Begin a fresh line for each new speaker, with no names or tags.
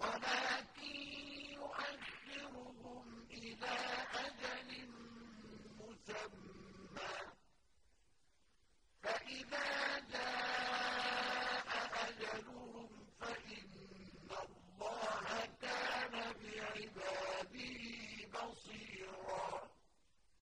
ولا